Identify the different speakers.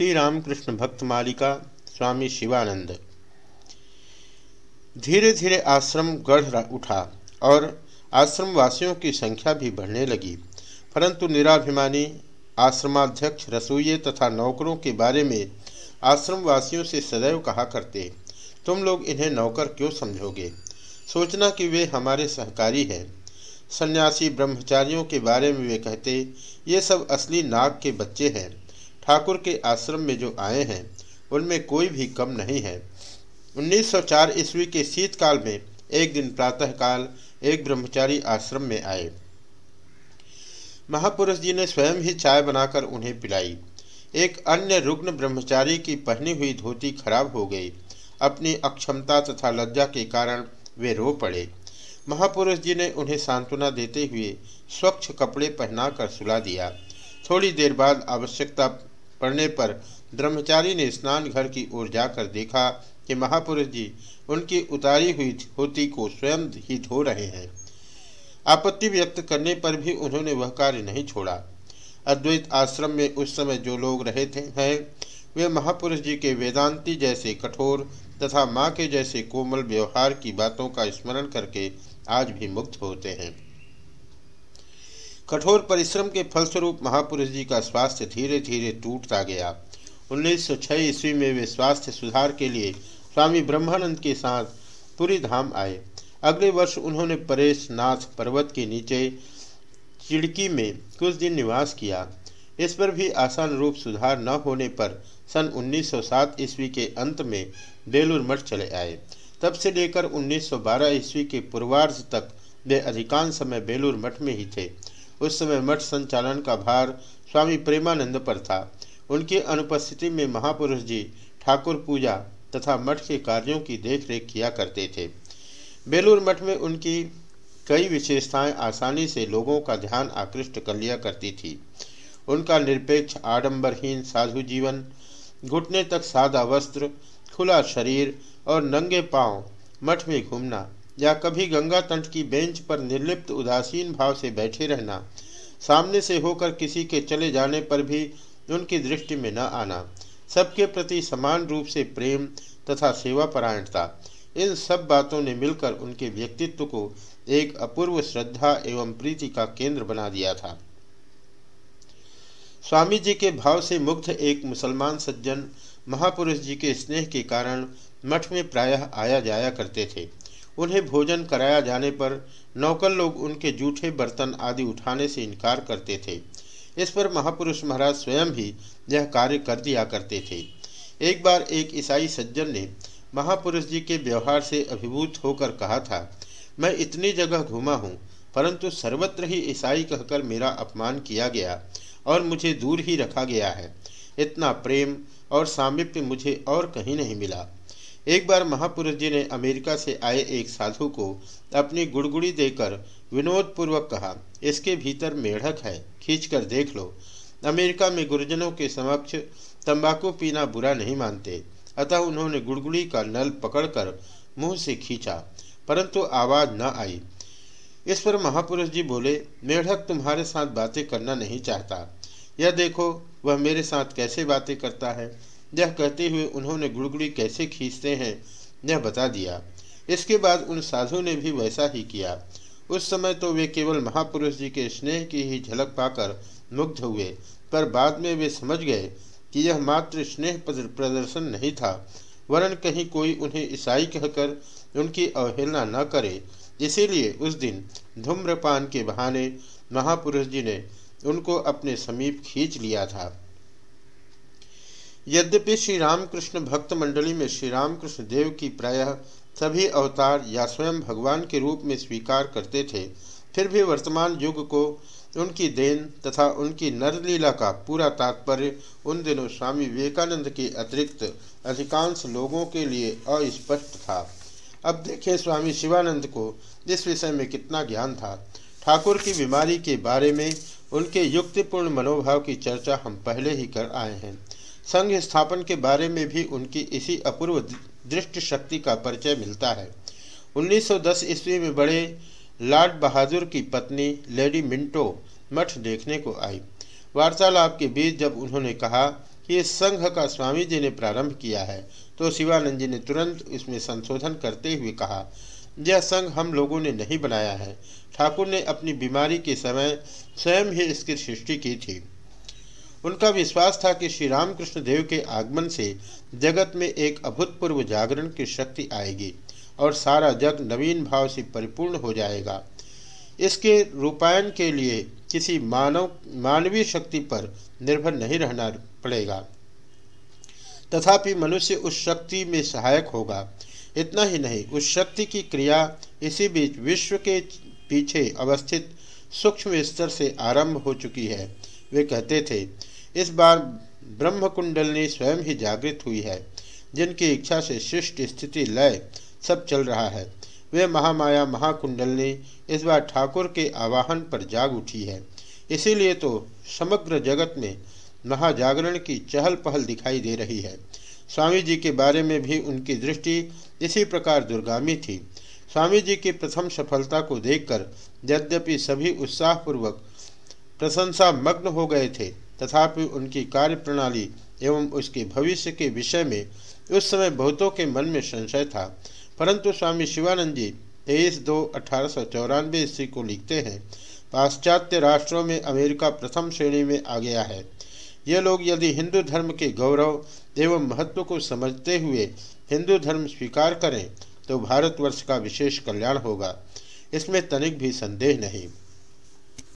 Speaker 1: श्री रामकृष्ण भक्त मालिका स्वामी शिवानंद। धीरे धीरे आश्रम गढ़ उठा और आश्रम वासियों की संख्या भी बढ़ने लगी। परंतु निराभिमानी, आश्रमाध्यक्ष रसोइये तथा नौकरों के बारे में आश्रम वासियों से सदैव कहा करते, तुम लोग इन्हें नौकर क्यों समझोगे? सोचना कि वे हमारे सहकारी हैं। सन्यासी ब्रह्मचारियों के बारे में वे कहते, ये सब असली नाग के बच्चे हैं। ठाकुर के आश्रम में जो आए हैं, उनमें कोई भी कम नहीं है। 1904 ईस्वी के शीतकाल में एक दिन प्रातःकाल एक ब्रह्मचारी आश्रम में आए। महापुरुष जी ने स्वयं ही चाय बनाकर उन्हें पिलाई। एक अन्य रुग्ण ब्रह्मचारी की पहनी हुई धोती खराब हो गई। अपनी अक्षमता तथा लज्जा के कारण वे रो पड़े। महापुरुष जी ने उन्हें सांत्वना देते हुए स्वच्छ कपड़े पहनाकर सुला दिया। थोड़ी देर बाद आवश्यकता पड़ने पर ब्रह्मचारी ने स्नान घर की ओर जाकर देखा कि महापुरुष जी उनकी उतारी हुई होती को स्वयं ही धो रहे हैं। आपत्ति व्यक्त करने पर भी उन्होंने वह कार्य नहीं छोड़ा। अद्वैत आश्रम में उस समय जो लोग रहे थे, हैं, वे महापुरुष जी के वेदांती जैसे कठोर तथा माँ के जैसे कोमल व्यवहार की बातों का स्मरण करके आज भी मुक्त होते हैं। कठोर परिश्रम के फलस्वरूप महापुरुष जी का स्वास्थ्य धीरे धीरे टूटता गया। 1906 ईस्वी में वे स्वास्थ्य सुधार के लिए स्वामी ब्रह्मानंद के साथ पुरी धाम आए। अगले वर्ष उन्होंने परेश नाथ पर्वत के नीचे चिड़की में कुछ दिन निवास किया। इस पर भी आसान रूप सुधार न होने पर सन 1907 ईस्वी के अंत में बेलूर मठ चले आए। तब से लेकर 1912 ईस्वी के पूर्वार्ध तक वे अधिकांश समय बेलूर मठ में ही थे। उस समय मठ संचालन का भार स्वामी प्रेमानंद पर था। उनकी अनुपस्थिति में महापुरुष जी ठाकुर पूजा तथा मठ के कार्यों की देखरेख किया करते थे। बेलूर मठ में उनकी कई विशेषताएँ आसानी से लोगों का ध्यान आकृष्ट कर लिया करती थी। उनका निरपेक्ष, आडंबरहीन साधु जीवन, घुटने तक सादा वस्त्र, खुला शरीर और नंगे पाँव मठ में घूमना या कभी गंगा तट की बेंच पर निर्लिप्त उदासीन भाव से बैठे रहना, सामने से होकर किसी के चले जाने पर भी उनकी दृष्टि में न आना, सबके प्रति समान रूप से प्रेम तथा सेवा परायणता इन सब बातों ने मिलकर उनके व्यक्तित्व को एक अपूर्व श्रद्धा एवं प्रीति का केंद्र बना दिया था। स्वामी जी के भाव से मुग्ध एक मुसलमान सज्जन, महापुरुष जी के स्नेह के कारण मठ में प्रायः आया जाया करते थे। उन्हें भोजन कराया जाने पर नौकर लोग उनके जूठे बर्तन आदि उठाने से इनकार करते थे। इस पर महापुरुष महाराज स्वयं भी यह कार्य कर दिया करते थे। एक बार एक ईसाई सज्जन ने महापुरुष जी के व्यवहार से अभिभूत होकर कहा था, मैं इतनी जगह घूमा हूँ, परंतु सर्वत्र ही ईसाई कहकर मेरा अपमान किया गया और मुझे दूर ही रखा गया है। इतना प्रेम और सामिप्य मुझे और कहीं नहीं मिला। एक बार महापुरुष जी ने अमेरिका से आए एक साधु को अपनी गुड़गुड़ी देकर विनोदपूर्वक कहा, इसके भीतर मेढक है, खींचकर देख लो। अमेरिका में गुरुजनों के समक्ष तंबाकू पीना बुरा नहीं मानते। अतः उन्होंने गुड़गुड़ी का नल पकड़कर मुँह से खींचा, परंतु आवाज़ न आई। इस पर महापुरुष जी बोले, मेढक तुम्हारे साथ बातें करना नहीं चाहता। यह देखो, वह मेरे साथ कैसे बातें करता है? यह कहते हुए उन्होंने गुड़गुड़ी कैसे खींचते हैं, यह बता दिया। इसके बाद उन साधु ने भी वैसा ही किया। उस समय तो वे केवल महापुरुष जी के स्नेह की ही झलक पाकर मुग्ध हुए, पर बाद में वे समझ गए कि यह मात्र स्नेह प्रदर्शन नहीं था, वरन कहीं कोई उन्हें ईसाई कहकर उनकी अवहेलना न करे। इसीलिए उस दिन धूम्रपान के बहाने महापुरुष जी ने उनको अपने समीप खींच लिया था। यद्यपि श्री रामकृष्ण भक्त मंडली में श्री रामकृष्ण देव की प्रायः सभी अवतार या स्वयं भगवान के रूप में स्वीकार करते थे, फिर भी वर्तमान युग को उनकी देन तथा उनकी नरलीला का पूरा तात्पर्य उन दिनों स्वामी विवेकानंद के अतिरिक्त अधिकांश लोगों के लिए अस्पष्ट था। अब देखें स्वामी शिवानंद को इस विषय में कितना ज्ञान था। ठाकुर की बीमारी के बारे में उनके युक्तिपूर्ण मनोभाव की चर्चा हम पहले ही कर आए हैं। संघ स्थापन के बारे में भी उनकी इसी अपूर्व दृष्ट शक्ति का परिचय मिलता है। 1910 ईस्वी में बड़े लॉर्ड बहादुर की पत्नी लेडी मिंटो मठ देखने को आई। वार्तालाप के बीच जब उन्होंने कहा कि इस संघ का स्वामी जी ने प्रारंभ किया है तो शिवानंद जी ने तुरंत इसमें संशोधन करते हुए कहा, यह संघ हम लोगों ने नहीं बनाया है। ठाकुर ने अपनी बीमारी के समय स्वयं ही इसकी सृष्टि की थी। उनका विश्वास था कि श्री रामकृष्ण देव के आगमन से जगत में एक अभूतपूर्व जागरण की शक्ति आएगी और सारा जग नवीन भाव से परिपूर्ण हो जाएगा। इसके रूपायन के लिए किसी मानव, मानवीय शक्ति पर निर्भर नहीं रहना पड़ेगा। तथापि मनुष्य उस शक्ति में सहायक होगा। इतना ही नहीं, उस शक्ति की क्रिया इसी बीच विश्व के पीछे अवस्थित सूक्ष्म स्तर से आरंभ हो चुकी है। वे कहते थे इस बार ब्रह्म कुंडलनी स्वयं ही जागृत हुई है। जिनकी इच्छा से शिष्ट स्थिति लय सब चल रहा है। वे महामाया महाकुंडलनी इस बार ठाकुर के आवाहन पर जाग उठी है। इसीलिए तो समग्र जगत में महाजागरण की चहल पहल दिखाई दे रही है। स्वामी जी के बारे में भी उनकी दृष्टि इसी प्रकार दुर्गामी थी। स्वामी जी की प्रथम सफलता को देखकर यद्यपि सभी उत्साहपूर्वक प्रशंसा मग्न हो गए थे तथापि उनकी कार्य प्रणाली एवं उसके भविष्य के विषय में उस समय बहुतों के मन में संशय था। परंतु स्वामी शिवानंद जी तेईस दो अठारह सौ चौरानवे ईस्वी को लिखते हैं, पाश्चात्य राष्ट्रों में अमेरिका प्रथम श्रेणी में आ गया है। ये लोग यदि हिंदू धर्म के गौरव एवं महत्व को समझते हुए हिंदू धर्म स्वीकार करें तो भारतवर्ष का विशेष कल्याण होगा। इसमें तनिक भी संदेह नहीं।